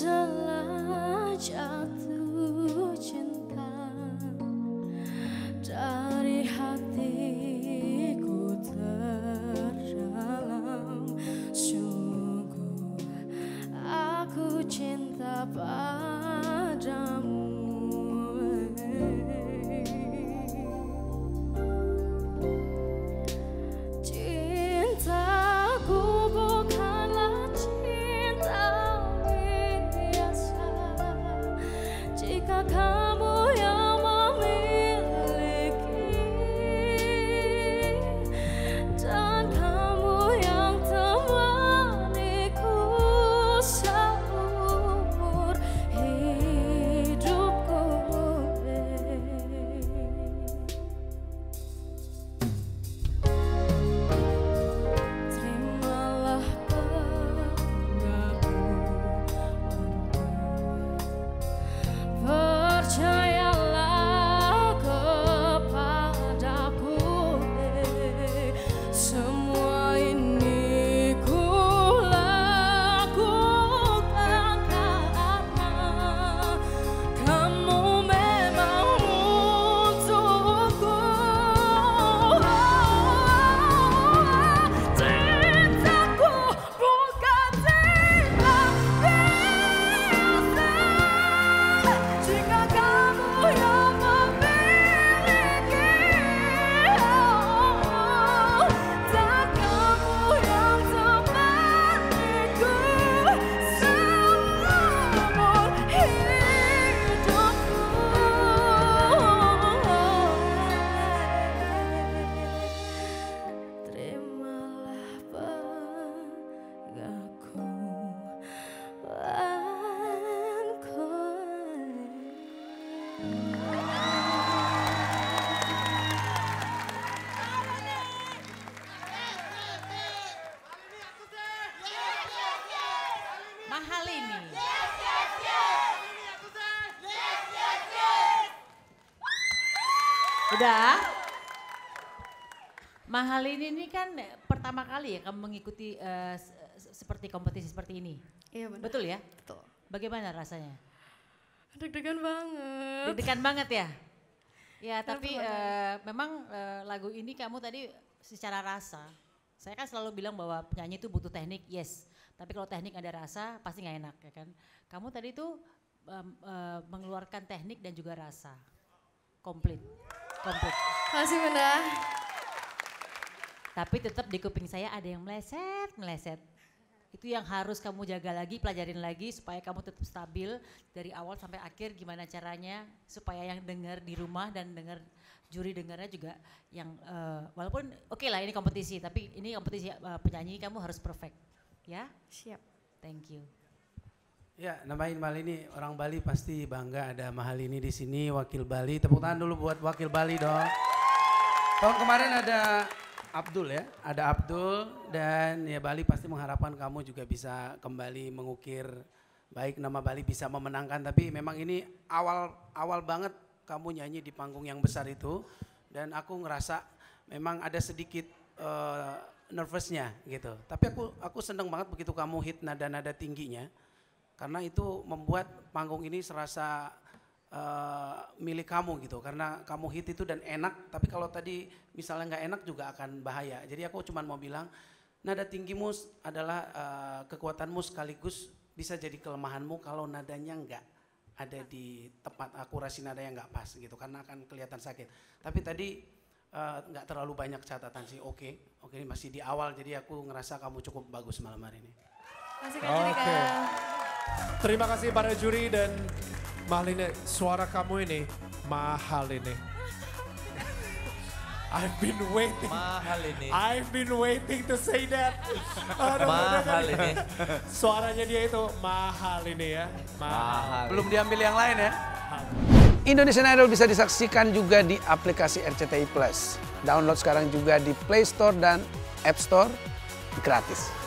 to Udah? Mahal ini nih kan pertama kali ya kamu mengikuti se- seperti kompetisi seperti ini. Iya benar. Betul ya? Betul. Bagaimana rasanya? Deg-degan banget. Deg-degan banget ya? Ya tapi eh, memang eh, lagu ini kamu tadi secara rasa, saya kan selalu bilang bahwa penyanyi itu butuh teknik, yes. Tapi kalau teknik ada rasa pasti nggak enak ya kan. Kamu tadi tuh em, eh, mengeluarkan teknik dan juga rasa, komplit, komplit. Makasih Bunda. Tapi tetap di kuping saya ada yang meleset, meleset. Itu yang harus kamu jaga lagi, pelajarin lagi supaya kamu tetap stabil dari awal sampai akhir gimana caranya supaya yang dengar di rumah dan dengar juri dengarnya juga yang eh, walaupun oke lah ini kompetisi tapi ini kompetisi eh, penyanyi kamu harus perfect ya. Siap. Thank you. Ya, nambahin Bali ini orang Bali pasti bangga ada mahal ini di sini wakil Bali. Tepuk tangan dulu buat wakil Bali dong. Tahun kemarin ada Abdul ya, ada Abdul dan ya Bali pasti mengharapkan kamu juga bisa kembali mengukir baik nama Bali bisa memenangkan tapi memang ini awal awal banget kamu nyanyi di panggung yang besar itu dan aku ngerasa memang ada sedikit eh, nervousnya gitu. Tapi aku aku seneng banget begitu kamu hit nada-nada tingginya karena itu membuat panggung ini serasa eh, milik kamu gitu. Karena kamu hit itu dan enak. Tapi kalau tadi misalnya nggak enak juga akan bahaya. Jadi aku cuma mau bilang nada tinggimu adalah eh, kekuatanmu sekaligus bisa jadi kelemahanmu kalau nadanya nggak ada di tempat akurasi nada yang nggak pas gitu. Karena akan kelihatan sakit. Tapi tadi eh, nggak terlalu banyak catatan sih. Oke oke ini masih di awal. Jadi aku ngerasa kamu cukup bagus malam hari ini. Judika. Oke. Terima kasih para juri dan Malini, suara kamu ini mahal ini. I've been waiting. Mahal ini. I've been waiting to say that. Aduh, Mahal bener. ini. Suaranya dia itu mahal ini ya. Mahal. Mahal. belum diambil yang lain ya Indonesian Idol bisa disaksikan juga di aplikasi RCTI Plus. Download sekarang juga di Play Store dan App Store gratis.